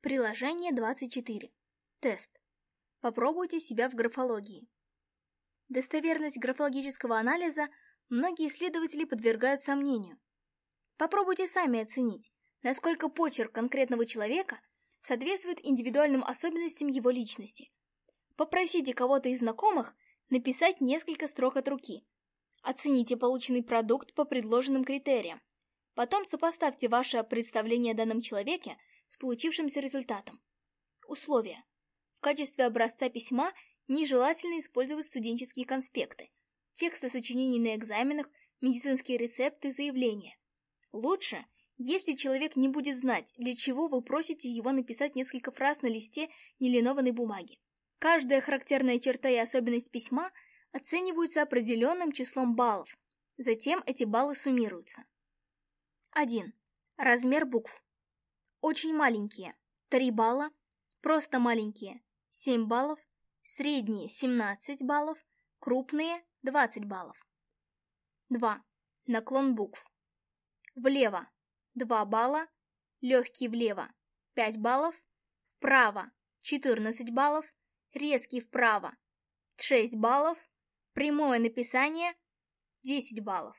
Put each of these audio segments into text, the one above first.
Приложение 24. Тест. Попробуйте себя в графологии. Достоверность графологического анализа многие исследователи подвергают сомнению. Попробуйте сами оценить, насколько почерк конкретного человека соответствует индивидуальным особенностям его личности. Попросите кого-то из знакомых написать несколько строк от руки. Оцените полученный продукт по предложенным критериям. Потом сопоставьте ваше представление о данном человеке с получившимся результатом. Условия. В качестве образца письма нежелательно использовать студенческие конспекты, тексты сочинений на экзаменах, медицинские рецепты, заявления. Лучше, если человек не будет знать, для чего вы просите его написать несколько фраз на листе нелинованной бумаги. Каждая характерная черта и особенность письма оцениваются определенным числом баллов. Затем эти баллы суммируются. 1. Размер букв. Очень маленькие. 3 балла. Просто маленькие. 7 баллов. Средние 17 баллов. Крупные 20 баллов. 2. Наклон букв. Влево 2 балла. Легкий влево 5 баллов. Вправо 14 баллов. Резкий вправо 6 баллов. Прямое написание 10 баллов.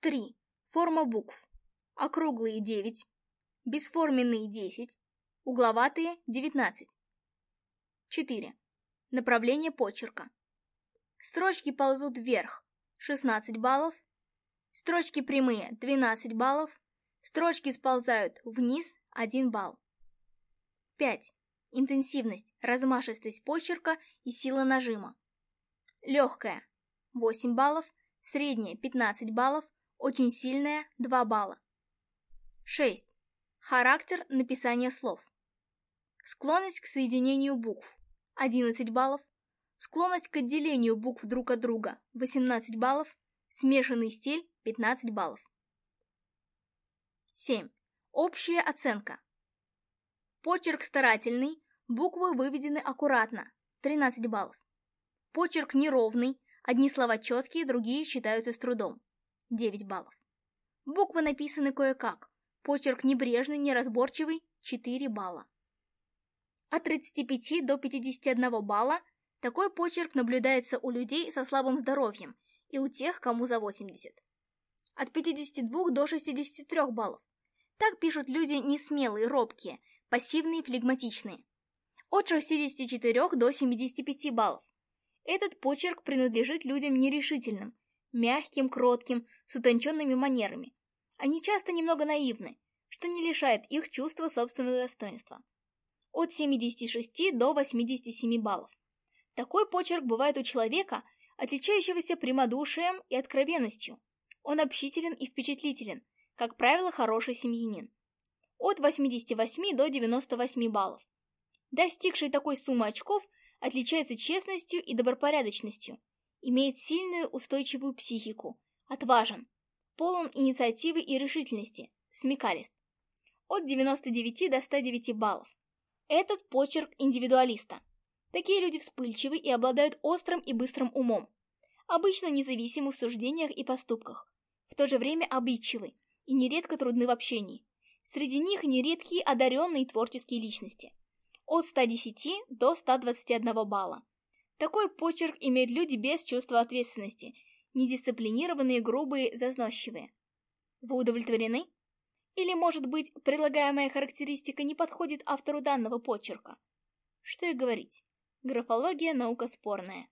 3. Форма букв. Округлые 9, бесформенные 10, угловатые 19. 4. Направление почерка. Строчки ползут вверх 16 баллов, строчки прямые 12 баллов, строчки сползают вниз 1 балл. 5. Интенсивность, размашистость почерка и сила нажима. Легкая 8 баллов, средняя 15 баллов, очень сильная 2 балла. 6. Характер написания слов. Склонность к соединению букв – 11 баллов. Склонность к отделению букв друг от друга – 18 баллов. Смешанный стиль – 15 баллов. 7. Общая оценка. Почерк старательный, буквы выведены аккуратно – 13 баллов. Почерк неровный, одни слова четкие, другие считаются с трудом – 9 баллов. Буквы написаны кое-как, Почерк небрежный, неразборчивый – 4 балла. От 35 до 51 балла такой почерк наблюдается у людей со слабым здоровьем и у тех, кому за 80. От 52 до 63 баллов. Так пишут люди несмелые, робкие, пассивные, флегматичные. От 64 до 75 баллов. Этот почерк принадлежит людям нерешительным, мягким, кротким, с утонченными манерами, они часто немного наивны, что не лишает их чувства собственного достоинства. От 76 до 87 баллов. Такой почерк бывает у человека, отличающегося прямодушием и откровенностью. Он общителен и впечатлителен, как правило, хороший семьянин. От 88 до 98 баллов. Достигший такой суммы очков отличается честностью и добропорядочностью, имеет сильную устойчивую психику, отважен, полон инициативы и решительности, смекалист. От 99 до 109 баллов. Этот почерк индивидуалиста. Такие люди вспыльчивы и обладают острым и быстрым умом. Обычно независимы в суждениях и поступках. В то же время обидчивы и нередко трудны в общении. Среди них нередкие одаренные творческие личности. От 110 до 121 балла. Такой почерк имеют люди без чувства ответственности – недисциплинированные, грубые, зазносчивые. Вы удовлетворены? Или, может быть, предлагаемая характеристика не подходит автору данного почерка? Что и говорить, графология – наука спорная.